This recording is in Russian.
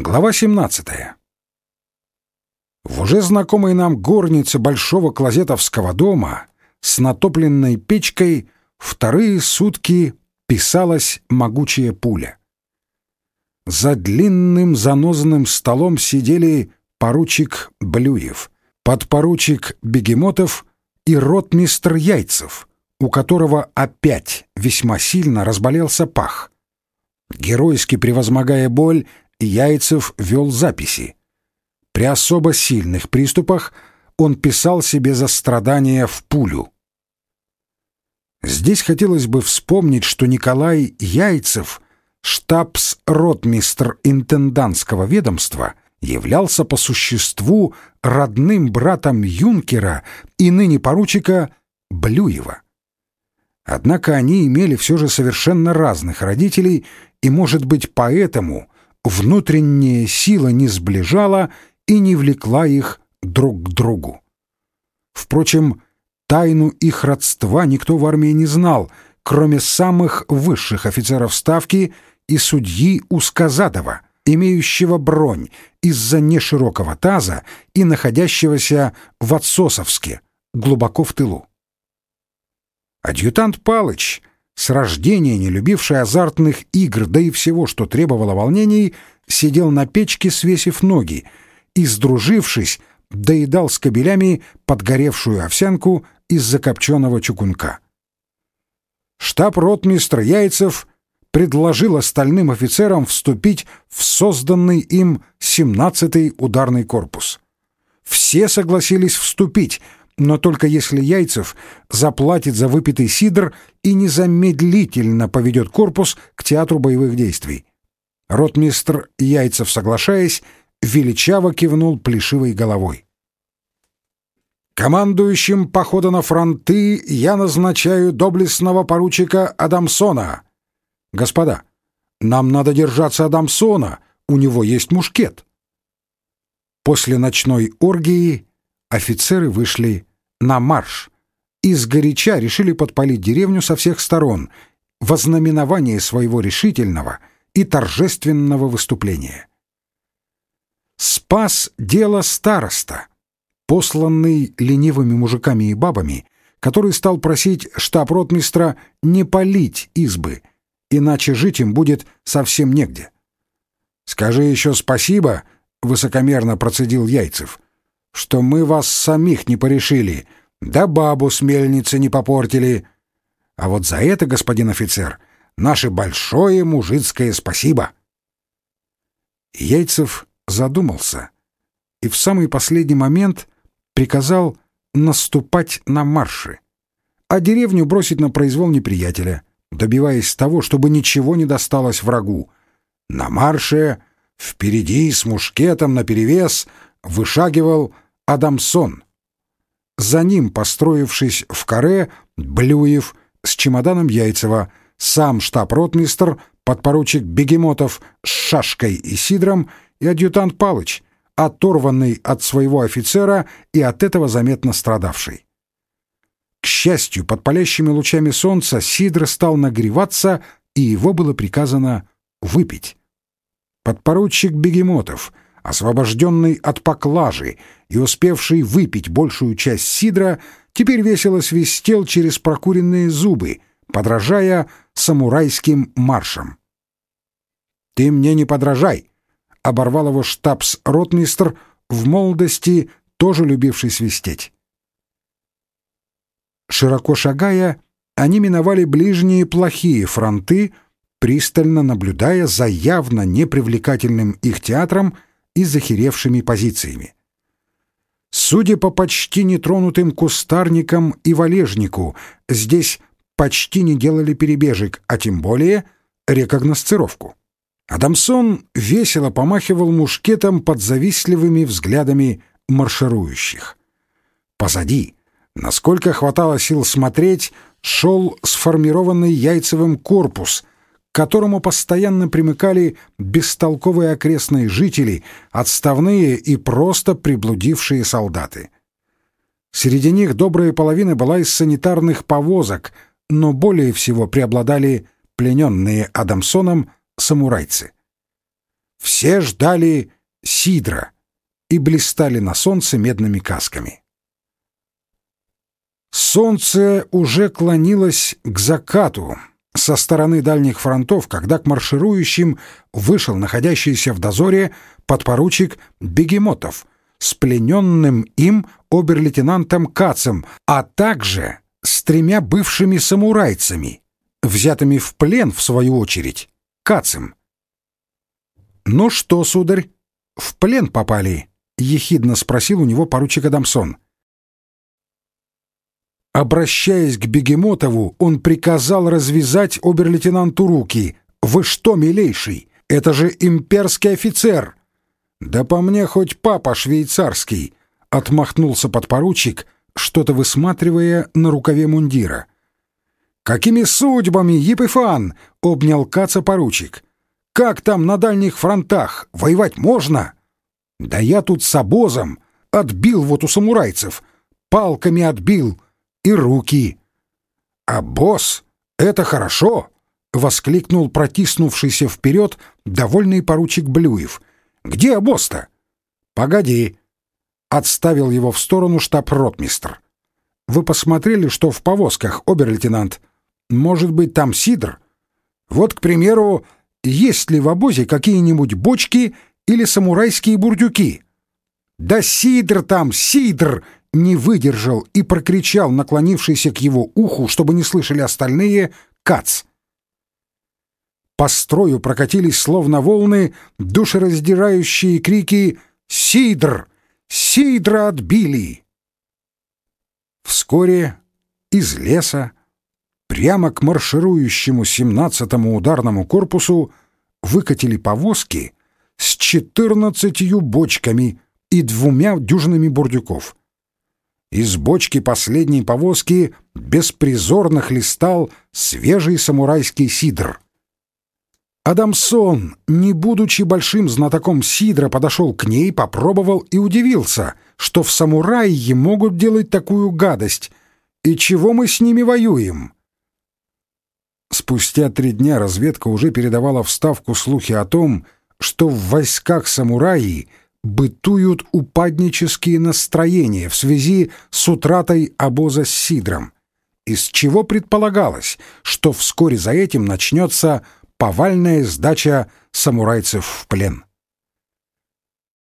Глава 17. В уже знакомой нам горнице большого клозетовского дома с натопленной печкой вторые сутки писалась могучая пуля. За длинным занозанным столом сидели поручик Блюев, подпоручик Бегемотов и ротмистр Яйцев, у которого опять весьма сильно разболелся пах. Геройски превозмогая боль, Яйцев вел записи. При особо сильных приступах он писал себе за страдания в пулю. Здесь хотелось бы вспомнить, что Николай Яйцев, штабс-ротмистр интендантского ведомства, являлся по существу родным братом юнкера и ныне поручика Блюева. Однако они имели все же совершенно разных родителей, и, может быть, поэтому внутренняя сила не сближала и не влекла их друг к другу. Впрочем, тайну их родства никто в армии не знал, кроме самых высших офицеров ставки и судьи Усказадова, имеющего бронь из-за неширокого таза и находящегося в Отсосовске, глубоко в тылу. Адъютант Палыч с рождения не любивший азартных игр, да и всего, что требовало волнений, сидел на печке, свесив ноги, и, сдружившись, доедал с кобелями подгоревшую овсянку из закопченного чугунка. Штаб-ротмистр Яйцев предложил остальным офицерам вступить в созданный им 17-й ударный корпус. Все согласились вступить — но только если Яйцев заплатит за выпитый сидр и незамедлительно поведет корпус к театру боевых действий. Ротмистр Яйцев, соглашаясь, величаво кивнул плешивой головой. «Командующим похода на фронты я назначаю доблестного поручика Адамсона. Господа, нам надо держаться Адамсона, у него есть мушкет». После ночной оргии офицеры вышли на марш и сгоряча решили подпалить деревню со всех сторон во знаменование своего решительного и торжественного выступления. Спас дело староста, посланный ленивыми мужиками и бабами, который стал просить штаб-ротмистра не палить избы, иначе жить им будет совсем негде. «Скажи еще спасибо», — высокомерно процедил Яйцев, что мы вас самих не порешили, да бабу с мельницы не попортили. А вот за это, господин офицер, наше большое мужицкое спасибо. Яйцев задумался и в самый последний момент приказал наступать на марши, а деревню бросить на произвол неприятеля, добиваясь того, чтобы ничего не досталось врагу. На марше, впереди с мушкетом наперевес, вышагивал Адамсон. За ним, построившись в каре, Блюев с чемоданом Яйцева, сам штаб-ротмистр, подпоручик Бегемотов с шашкой и сидром и адъютант Палыч, оторванный от своего офицера и от этого заметно страдавший. К счастью, под палящими лучами солнца Сидр стал нагреваться, и его было приказано выпить. Подпоручик Бегемотов — освобожденный от поклажи и успевший выпить большую часть сидра, теперь весело свистел через прокуренные зубы, подражая самурайским маршам. «Ты мне не подражай!» — оборвал его штабс-ротмистр, в молодости тоже любивший свистеть. Широко шагая, они миновали ближние плохие фронты, пристально наблюдая за явно непривлекательным их театром — и захеревшими позициями. Судя по почти нетронутым кустарникам и валежнику, здесь почти не делали перебежек, а тем более рекогносцировку. Адамсон весело помахивал мушкетом под завистливыми взглядами марширующих. Позади, насколько хватало сил смотреть, шел сформированный яйцевым корпус — к которому постоянно примыкали бестолковые окрестные жители, отставные и просто приблудившие солдаты. Среди них добрая половина была из санитарных повозок, но более всего преобладали плененные Адамсоном самурайцы. все ждали сидра и блистали на солнце медными касками. Солнце уже клонилось к закату со стороны дальних фронтов, когда к марширующим вышел находящийся в дозоре подпоручик Бегемотов с плененным им обер-лейтенантом Кацем, а также с тремя бывшими самурайцами, взятыми в плен, в свою очередь, Кацем. «Ну что, сударь, в плен попали?» — ехидно спросил у него поручик Адамсон. Обращаясь к Бегемотову, он приказал развязать обер-лейтенанту руки. «Вы что, милейший, это же имперский офицер!» «Да по мне хоть папа швейцарский!» — отмахнулся подпоручик, что-то высматривая на рукаве мундира. «Какими судьбами, Епифан?» — обнял Каца поручик. «Как там на дальних фронтах? Воевать можно?» «Да я тут с обозом. Отбил вот у самурайцев. Палками отбил. И руки». «А босс — это хорошо!» — воскликнул протиснувшийся вперед довольный поручик Блюев. «Где обоз-то?» «Погоди!» — отставил его в сторону штаб-ротмистр. «Вы посмотрели, что в повозках, обер-лейтенант? Может быть, там сидр? Вот, к примеру, есть ли в обозе какие-нибудь бочки или самурайские бурдюки?» «Да сидр там, сидр!» Не выдержал и прокричал, наклонившийся к его уху, чтобы не слышали остальные, «Кац!» По строю прокатились словно волны душераздирающие крики «Сидр! Сидра отбили!» Вскоре из леса прямо к марширующему 17-му ударному корпусу выкатили повозки с четырнадцатью бочками и двумя дюжинами бурдюков. Из бочки последней повозки беспризорно хлестал свежий самурайский сидр — Адамсон, не будучи большим знатоком сидра, подошел к ней, попробовал и удивился, что в самурайи могут делать такую гадость. И чего мы с ними воюем? Спустя три дня разведка уже передавала в Ставку слухи о том, что в войсках самураи бытуют упаднические настроения в связи с утратой обоза с сидром, из чего предполагалось, что вскоре за этим начнется повальная сдача самурайцев в плен.